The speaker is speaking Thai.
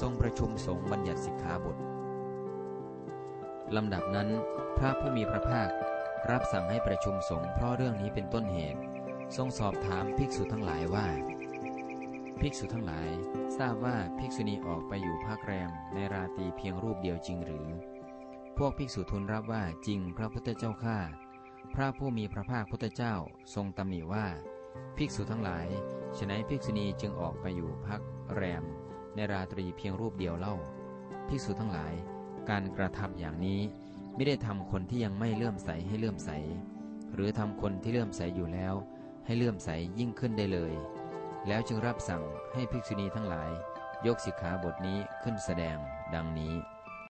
ทรงประชุมสงฆ์บัญญัติสิกขาบทลำดับนั้น พระผู้มีพระภาครับสั่งให้ประชุมสงฆ์เพราะเรื่องนี้เป็นต้นเหตุ ทรงสอบถามภิกษุทั้งหลายว่า ภิกษุทั้งหลาย ทราบว่าภิกษุณีออกไปอยู่ภาคแรมในราตีเพียงรูปเดียวจริงหรือ พวกภิกษุทูลรับว่าจริงพระพุทธเจ้าข้าพระผู้มีพระภาคพุทธเจ้าทรงตำหนิว่า ภิกษุทั้งหลายฉนัยภิกษุณีจึงออกไปอยู่พักแรม ในราตรีเพียงรูปเดียวเล่าภิกษุทั้งหลาย การกระทำอย่างนี้ไม่ได้ทำคนที่ยังไม่เลื่อมใสให้เลื่อมใส หรือทำคนที่เลื่อมใสอยู่แล้ว ให้เลื่อมใสยิ่งขึ้นได้เลย แล้วจึงรับสั่งให้ภิกษุณีทั้งหลาย ยกสิกขาบทนี้ขึ้นแสดงดังนี้